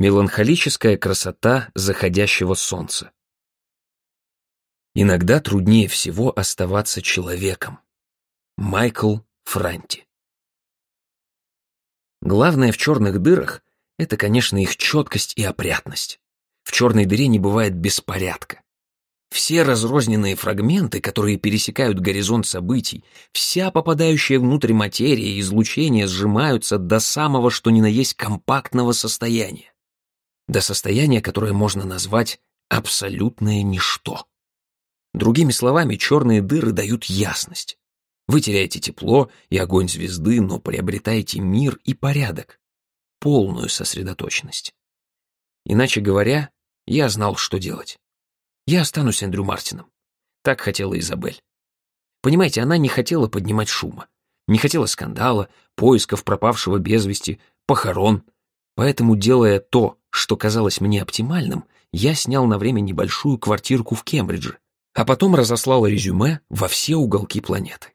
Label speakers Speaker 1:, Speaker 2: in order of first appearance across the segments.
Speaker 1: Меланхолическая красота заходящего солнца. Иногда труднее всего оставаться человеком. Майкл Франти. Главное в черных дырах — это, конечно, их четкость и опрятность. В черной дыре не бывает беспорядка. Все разрозненные фрагменты, которые пересекают горизонт событий, вся попадающая внутрь материя и излучение сжимаются до самого что ни на есть компактного состояния. До состояния, которое можно назвать абсолютное ничто. Другими словами, черные дыры дают ясность. Вы теряете тепло и огонь звезды, но приобретаете мир и порядок, полную сосредоточенность. Иначе говоря, я знал, что делать. Я останусь Эндрю Мартином. Так хотела Изабель. Понимаете, она не хотела поднимать шума, не хотела скандала, поисков пропавшего без вести, похорон. Поэтому, делая то, что казалось мне оптимальным, я снял на время небольшую квартирку в Кембридже, а потом разослал резюме во все уголки планеты.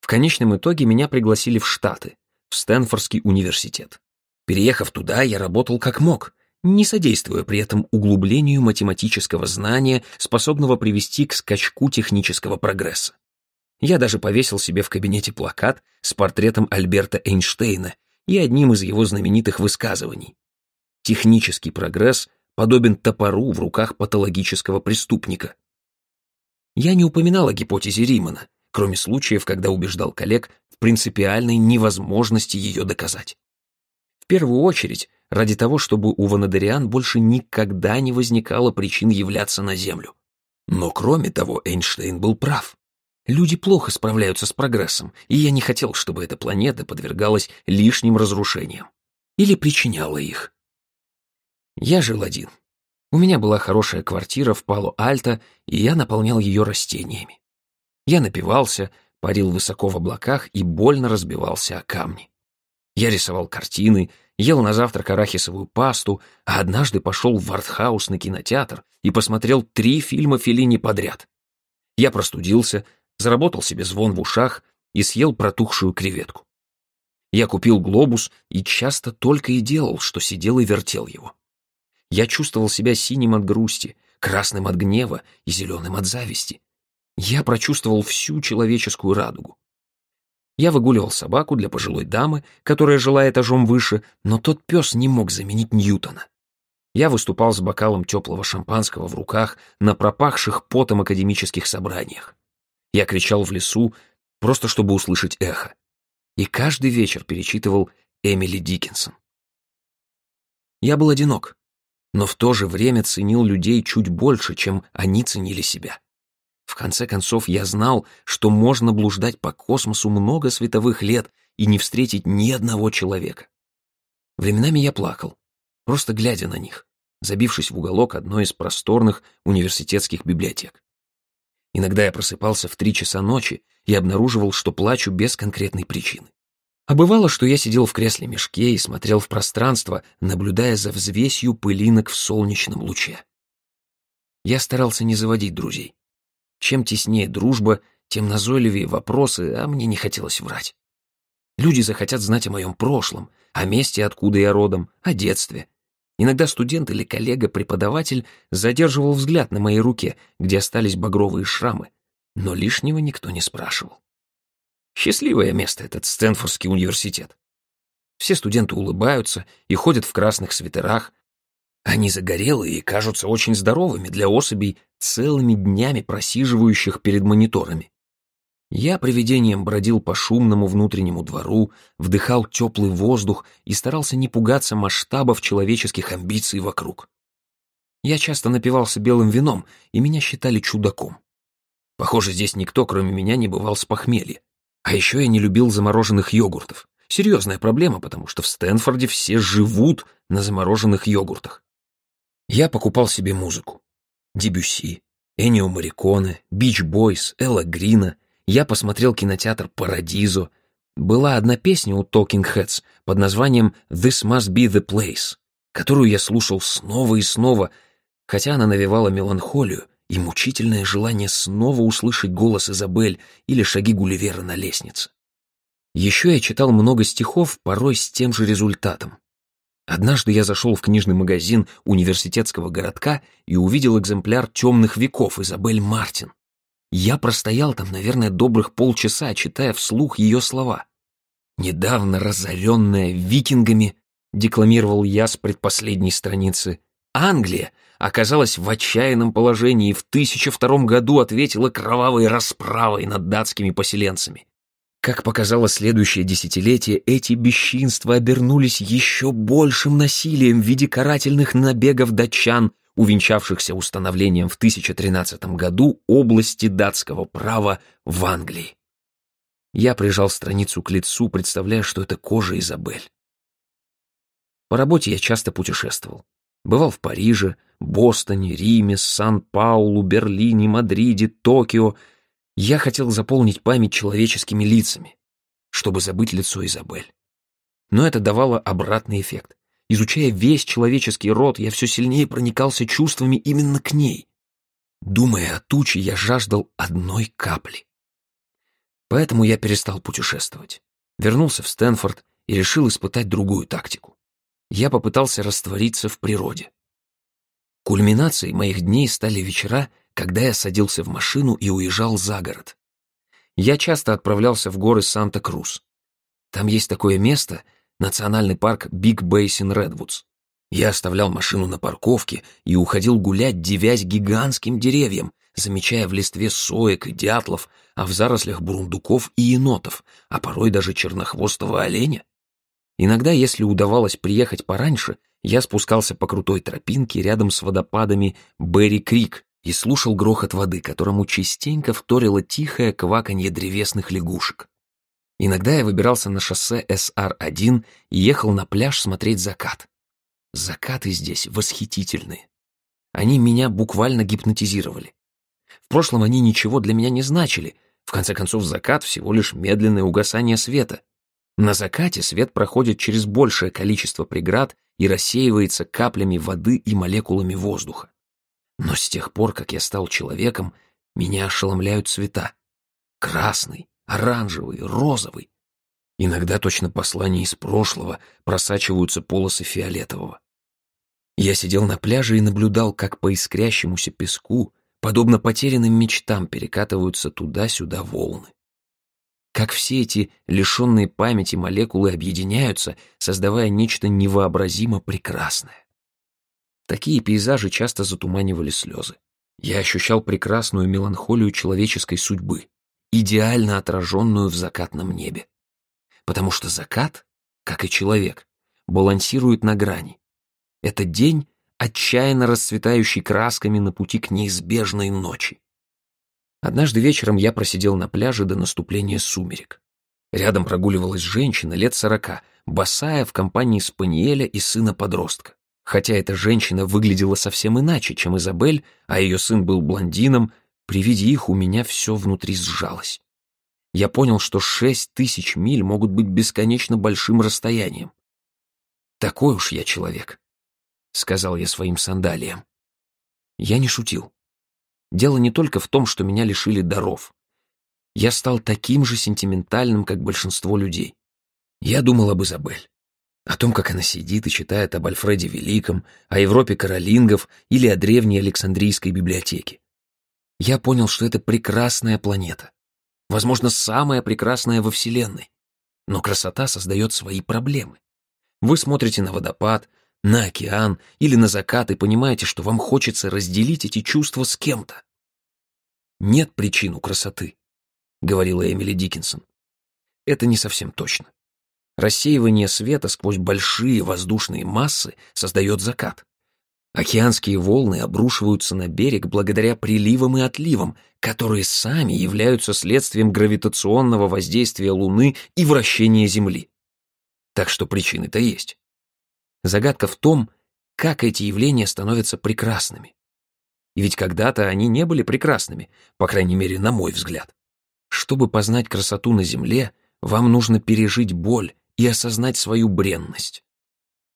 Speaker 1: В конечном итоге меня пригласили в Штаты, в Стэнфордский университет. Переехав туда, я работал как мог, не содействуя при этом углублению математического знания, способного привести к скачку технического прогресса. Я даже повесил себе в кабинете плакат с портретом Альберта Эйнштейна и одним из его знаменитых высказываний. Технический прогресс подобен топору в руках патологического преступника. Я не упоминал о гипотезе Римана, кроме случаев, когда убеждал коллег в принципиальной невозможности ее доказать. В первую очередь, ради того, чтобы у ванадериан больше никогда не возникало причин являться на Землю. Но кроме того, Эйнштейн был прав. Люди плохо справляются с прогрессом, и я не хотел, чтобы эта планета подвергалась лишним разрушениям. Или причиняла их. Я жил один. У меня была хорошая квартира в Пало-Альто, и я наполнял ее растениями. Я напивался, парил высоко в облаках и больно разбивался о камни. Я рисовал картины, ел на завтрак арахисовую пасту, а однажды пошел в артхаус на кинотеатр и посмотрел три фильма Феллини подряд. Я простудился, заработал себе звон в ушах и съел протухшую креветку. Я купил глобус и часто только и делал, что сидел и вертел его. Я чувствовал себя синим от грусти, красным от гнева и зеленым от зависти. Я прочувствовал всю человеческую радугу. Я выгуливал собаку для пожилой дамы, которая жила этажом выше, но тот пес не мог заменить Ньютона. Я выступал с бокалом теплого шампанского в руках на пропахших потом академических собраниях. Я кричал в лесу, просто чтобы услышать эхо. И каждый вечер перечитывал Эмили Диккенсон. Я был одинок, но в то же время ценил людей чуть больше, чем они ценили себя. В конце концов, я знал, что можно блуждать по космосу много световых лет и не встретить ни одного человека. Временами я плакал, просто глядя на них, забившись в уголок одной из просторных университетских библиотек. Иногда я просыпался в три часа ночи и обнаруживал, что плачу без конкретной причины. А бывало, что я сидел в кресле-мешке и смотрел в пространство, наблюдая за взвесью пылинок в солнечном луче. Я старался не заводить друзей. Чем теснее дружба, тем назойливее вопросы, а мне не хотелось врать. Люди захотят знать о моем прошлом, о месте, откуда я родом, о детстве. Иногда студент или коллега-преподаватель задерживал взгляд на моей руке, где остались багровые шрамы, но лишнего никто не спрашивал. Счастливое место этот Стэнфордский университет. Все студенты улыбаются и ходят в красных свитерах, они загорелые и кажутся очень здоровыми для особей, целыми днями просиживающих перед мониторами. Я привидением бродил по шумному внутреннему двору, вдыхал теплый воздух и старался не пугаться масштабов человеческих амбиций вокруг. Я часто напивался белым вином, и меня считали чудаком. Похоже, здесь никто, кроме меня, не бывал с похмелья. А еще я не любил замороженных йогуртов. Серьезная проблема, потому что в Стэнфорде все живут на замороженных йогуртах. Я покупал себе музыку. Дебюсси, Энио Мариконе, Бич Бойс, Элла Грина. Я посмотрел кинотеатр «Парадизо». Была одна песня у Talking Heads под названием «This must be the place», которую я слушал снова и снова, хотя она навевала меланхолию и мучительное желание снова услышать голос Изабель или шаги Гулливера на лестнице. Еще я читал много стихов, порой с тем же результатом. Однажды я зашел в книжный магазин университетского городка и увидел экземпляр «Темных веков» Изабель Мартин. Я простоял там, наверное, добрых полчаса, читая вслух ее слова. «Недавно разоренная викингами», — декламировал я с предпоследней страницы, «Англия оказалась в отчаянном положении и в 1002 году ответила кровавой расправой над датскими поселенцами. Как показало следующее десятилетие, эти бесчинства обернулись еще большим насилием в виде карательных набегов датчан, увенчавшихся установлением в 1013 году области датского права в Англии. Я прижал страницу к лицу, представляя, что это кожа Изабель. По работе я часто путешествовал. Бывал в Париже, Бостоне, Риме, Сан-Паулу, Берлине, Мадриде, Токио — я хотел заполнить память человеческими лицами, чтобы забыть лицо Изабель. Но это давало обратный эффект. Изучая весь человеческий род, я все сильнее проникался чувствами именно к ней. Думая о туче, я жаждал одной капли. Поэтому я перестал путешествовать. Вернулся в Стэнфорд и решил испытать другую тактику. Я попытался раствориться в природе. Кульминацией моих дней стали вечера, когда я садился в машину и уезжал за город. Я часто отправлялся в горы Санта-Крус. Там есть такое место, национальный парк Биг Бейсин Редвудс. Я оставлял машину на парковке и уходил гулять, девясь гигантским деревьям, замечая в листве соек и дятлов, а в зарослях бурундуков и енотов, а порой даже чернохвостого оленя. Иногда, если удавалось приехать пораньше, я спускался по крутой тропинке рядом с водопадами Берри-Крик, и слушал грохот воды, которому частенько вторило тихое кваканье древесных лягушек. Иногда я выбирался на шоссе СР-1 и ехал на пляж смотреть закат. Закаты здесь восхитительные. Они меня буквально гипнотизировали. В прошлом они ничего для меня не значили. В конце концов, закат — всего лишь медленное угасание света. На закате свет проходит через большее количество преград и рассеивается каплями воды и молекулами воздуха. Но с тех пор, как я стал человеком, меня ошеломляют цвета. Красный, оранжевый, розовый. Иногда точно послания из прошлого просачиваются полосы фиолетового. Я сидел на пляже и наблюдал, как по искрящемуся песку, подобно потерянным мечтам, перекатываются туда-сюда волны. Как все эти лишенные памяти молекулы объединяются, создавая нечто невообразимо прекрасное. Такие пейзажи часто затуманивали слезы. Я ощущал прекрасную меланхолию человеческой судьбы, идеально отраженную в закатном небе. Потому что закат, как и человек, балансирует на грани. Это день, отчаянно расцветающий красками на пути к неизбежной ночи. Однажды вечером я просидел на пляже до наступления сумерек. Рядом прогуливалась женщина лет сорока, босая в компании спаниеля и сына-подростка. Хотя эта женщина выглядела совсем иначе, чем Изабель, а ее сын был блондином, при виде их у меня все внутри сжалось. Я понял, что шесть тысяч миль могут быть бесконечно большим расстоянием. «Такой уж я человек», — сказал я своим сандалиям. Я не шутил. Дело не только в том, что меня лишили даров. Я стал таким же сентиментальным, как большинство людей. Я думал об Изабель о том, как она сидит и читает об Альфреде Великом, о Европе каролингов или о древней Александрийской библиотеке. Я понял, что это прекрасная планета. Возможно, самая прекрасная во Вселенной. Но красота создает свои проблемы. Вы смотрите на водопад, на океан или на закат и понимаете, что вам хочется разделить эти чувства с кем-то. «Нет причин у красоты», — говорила Эмили Диккенсон. Это не совсем точно. Рассеивание света сквозь большие воздушные массы создает закат. Океанские волны обрушиваются на берег благодаря приливам и отливам, которые сами являются следствием гравитационного воздействия Луны и вращения Земли. Так что причины-то есть. Загадка в том, как эти явления становятся прекрасными. И ведь когда-то они не были прекрасными, по крайней мере, на мой взгляд. Чтобы познать красоту на Земле, вам нужно пережить боль и осознать свою бренность.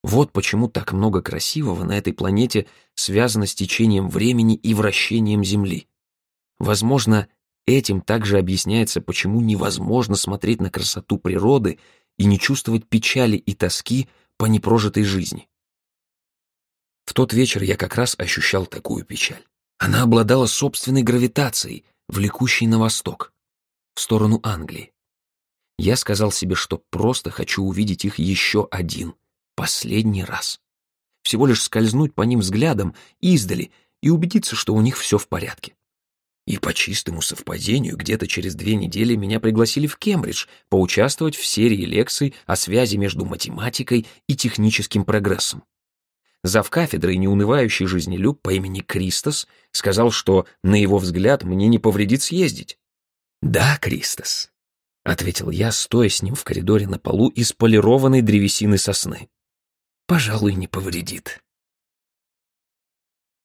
Speaker 1: Вот почему так много красивого на этой планете связано с течением времени и вращением Земли. Возможно, этим также объясняется, почему невозможно смотреть на красоту природы и не чувствовать печали и тоски по непрожитой жизни. В тот вечер я как раз ощущал такую печаль. Она обладала собственной гравитацией, влекущей на восток, в сторону Англии. Я сказал себе, что просто хочу увидеть их еще один, последний раз. Всего лишь скользнуть по ним взглядом издали и убедиться, что у них все в порядке. И по чистому совпадению где-то через две недели меня пригласили в Кембридж поучаствовать в серии лекций о связи между математикой и техническим прогрессом. Зав кафедрой неунывающей жизни Люб по имени Кристос сказал, что, на его взгляд, мне не повредит съездить. «Да, Кристос», — ответил я, стоя с ним в коридоре на полу из полированной древесины сосны. «Пожалуй, не повредит».